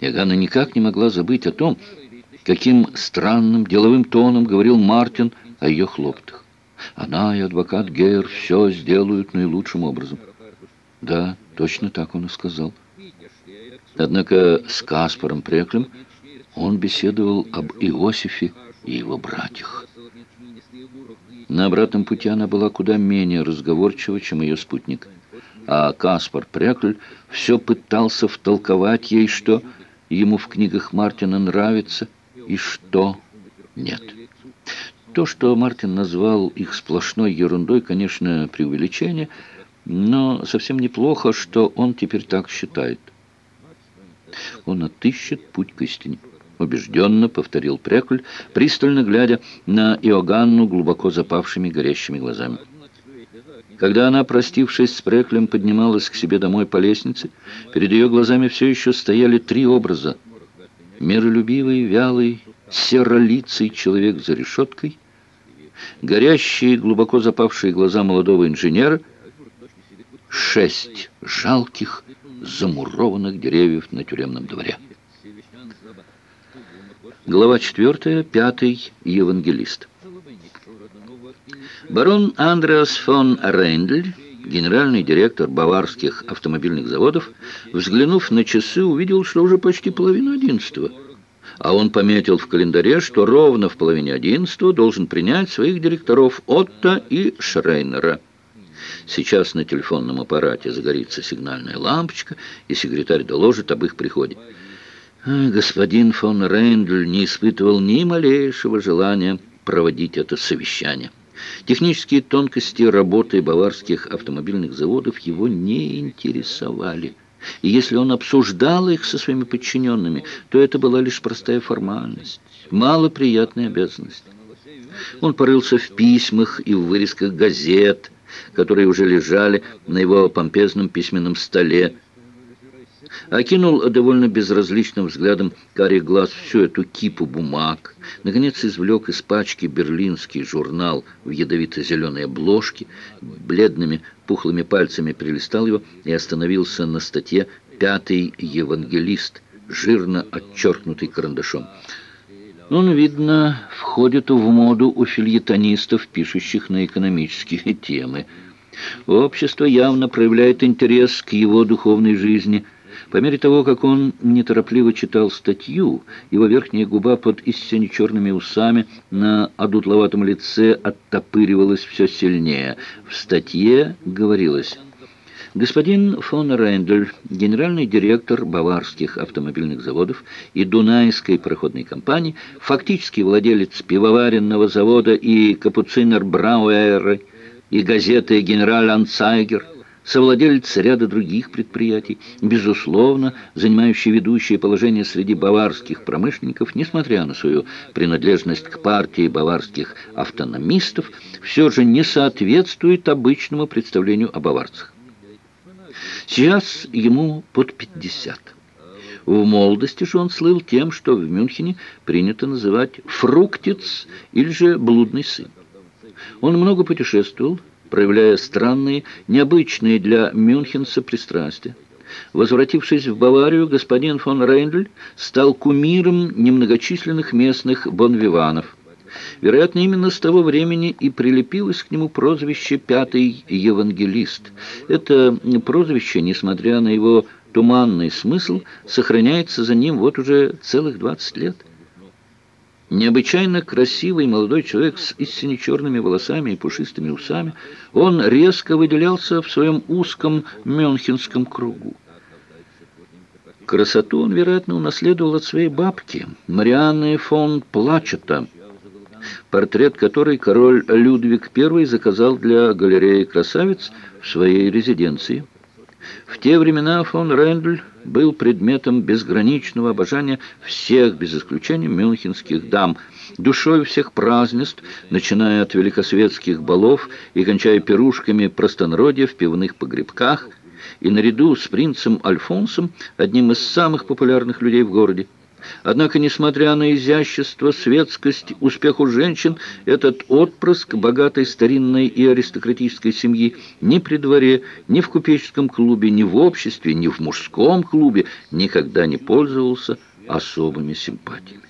Иоганна никак не могла забыть о том, каким странным деловым тоном говорил Мартин о ее хлоптах. Она и адвокат Гейер все сделают наилучшим образом. Да, точно так он и сказал. Однако с Каспаром Преклем он беседовал об Иосифе и его братьях. На обратном пути она была куда менее разговорчива, чем ее спутник. А Каспар Прекль все пытался втолковать ей, что ему в книгах Мартина нравится и что нет. То, что Мартин назвал их сплошной ерундой, конечно, преувеличение, но совсем неплохо, что он теперь так считает. Он отыщет путь к истине. Убежденно повторил Прекуль, пристально глядя на Иоганну глубоко запавшими горящими глазами. Когда она, простившись с Преклем, поднималась к себе домой по лестнице, перед ее глазами все еще стояли три образа. Миролюбивый, вялый, серолицый человек за решеткой, горящие, глубоко запавшие глаза молодого инженера, шесть жалких, замурованных деревьев на тюремном дворе. Глава 4. Пятый евангелист. Барон Андреас фон Рейндль, генеральный директор баварских автомобильных заводов, взглянув на часы, увидел, что уже почти половина одиннадцатого. А он пометил в календаре, что ровно в половине одиннадцатого должен принять своих директоров Отто и Шрейнера. Сейчас на телефонном аппарате загорится сигнальная лампочка, и секретарь доложит об их приходе. Господин фон Рейндль не испытывал ни малейшего желания проводить это совещание. Технические тонкости работы баварских автомобильных заводов его не интересовали. И если он обсуждал их со своими подчиненными, то это была лишь простая формальность, малоприятная обязанность. Он порылся в письмах и в вырезках газет, которые уже лежали на его помпезном письменном столе, окинул довольно безразличным взглядом карий глаз всю эту кипу бумаг, наконец извлек из пачки берлинский журнал в ядовито-зеленой обложке, бледными пухлыми пальцами прилистал его и остановился на статье «Пятый евангелист», жирно отчеркнутый карандашом. Он, видно, входит в моду у фильетонистов, пишущих на экономические темы. Общество явно проявляет интерес к его духовной жизни – по мере того, как он неторопливо читал статью, его верхняя губа под истине черными усами на одутловатом лице оттопыривалась все сильнее. В статье говорилось... Господин фон Рейндель, генеральный директор баварских автомобильных заводов и Дунайской проходной компании, фактически владелец пивоваренного завода и капуцинер Брауэры и газеты «Генераль Анцайгер», совладелец ряда других предприятий, безусловно, занимающий ведущее положение среди баварских промышленников, несмотря на свою принадлежность к партии баварских автономистов, все же не соответствует обычному представлению о баварцах. Сейчас ему под 50. В молодости же он слыл тем, что в Мюнхене принято называть «фруктиц» или же «блудный сын». Он много путешествовал, проявляя странные, необычные для мюнхенца пристрастия. Возвратившись в Баварию, господин фон Рейндль стал кумиром немногочисленных местных бонвиванов. Вероятно, именно с того времени и прилепилось к нему прозвище «Пятый евангелист». Это прозвище, несмотря на его туманный смысл, сохраняется за ним вот уже целых 20 лет. Необычайно красивый молодой человек с истинно черными волосами и пушистыми усами, он резко выделялся в своем узком мюнхенском кругу. Красоту он, вероятно, унаследовал от своей бабки, Марианны фон Плачета, портрет которой король Людвиг I заказал для галереи красавиц в своей резиденции. В те времена фон Рендль был предметом безграничного обожания всех, без исключения мюнхенских дам, душой всех празднеств, начиная от великосветских балов и кончая пирушками простонародья в пивных погребках, и наряду с принцем Альфонсом, одним из самых популярных людей в городе. Однако, несмотря на изящество, светскость, успех у женщин, этот отпрыск богатой старинной и аристократической семьи ни при дворе, ни в купеческом клубе, ни в обществе, ни в мужском клубе никогда не пользовался особыми симпатиями.